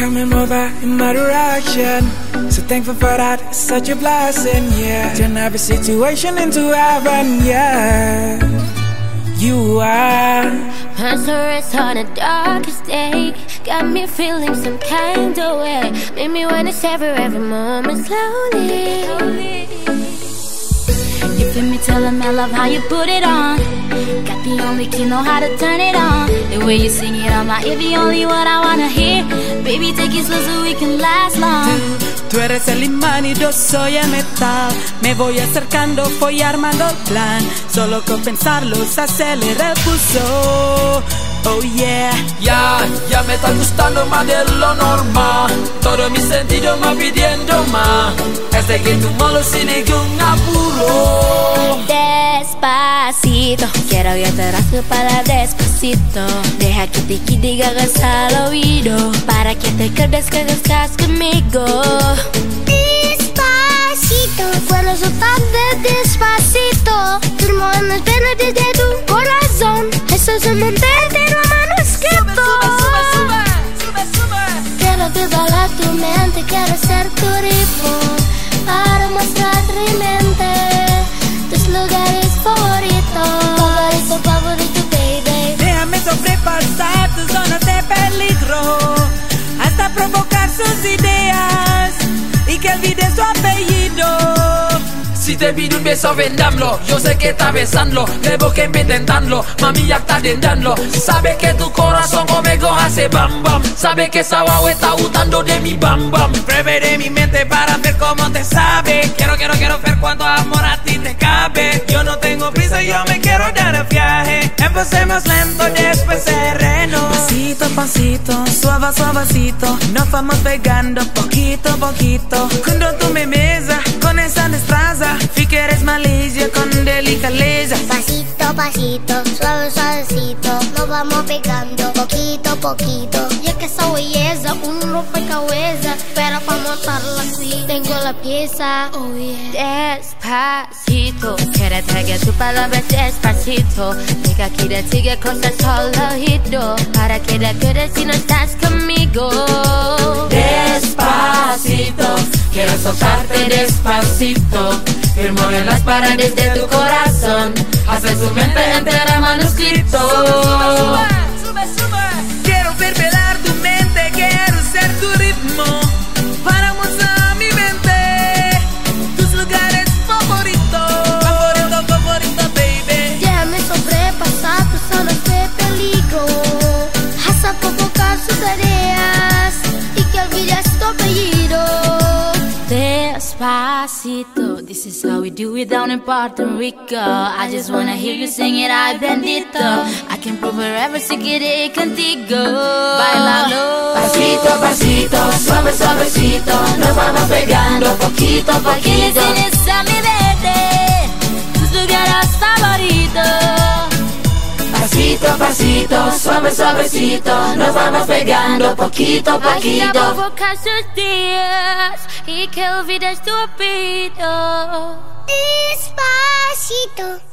coming over in my direction. So thankful for that, it's such a blessing, yeah. Turn every situation into heaven, yeah. You are. Answers on the darkest day Got me feeling some kind of way Made me wanna savor every moment slowly You feel me, tell them I love how you put it on Got the only key, know how to turn it on The way you sing it on my ear, the only one I wanna hear Baby, take it slow so we can last long Tú eres el imán y yo soy el metal. Me voy acercando, voy armando el plan. Solo con pensarlo se acelera el pulso. Oh yeah. Ya, ya me está gustando más de lo normal. Todo mi sentido me pidiendo más. Este que tu malo sin ningún apuro. Despacito, quiero que te para despacito. Deja que te quite y hagas al oído. Para que te quedes que estás conmigo. Despacito, puedo soltarte despacito. Firmo en las venas desde tu corazón. Eso es un entero Hasta provocar sus ideas. Y que olvide su apellido. Si te pido un beso, vendámlo. Yo sé que está besando, debo que me intentarlo. Mami ya está tentando. Sabe que tu corazón conmigo hace bam bam. Sabe que esa guagua está gustando de mi bam bam. Preveré mi mente para ver cómo te sabe. Quiero, quiero, quiero ver cuánto amor a ti te cabe. Yo no tengo prisa, yo me quiero dar el viaje. Empecemos lento, después sereno. Pasito a pasito, suave suavecito. Nos vamos pegando poquito a poquito. Cuando tú me besas con esa destreza, vi que eres malicia con delicadeza. Pasito, pasito, suave, suavecito. Nos vamos pegando poquito a poquito. Y es que esa belleza, un rompecabezas. Pero para montarla así, tengo la pieza. Oh yeah. Despacito, quiero traer tu palabra despacito. Diga que te sigue cosas al oído. Para que te quedes si no estás conmigo. Despacito, quiero soltarte despacito. Firmo en las paredes de tu corazón. Hace su mente entera manuscrito. Despacito, this is how we do it down in Puerto Rico. I just wanna hear you sing it, ay bendito. I can prove wherever si quiere eh, contigo. Bailalo. Pasito pasito, suave, suavecito. Nos vamos pegando poquito a Pa' que le poquito. a mi bebé tus lugares favoritos. Pasito a pasito, suave, suavecito. Nos vamos pegando poquito a poquito. provocar sus días y que olvides tu apellido. Despacito.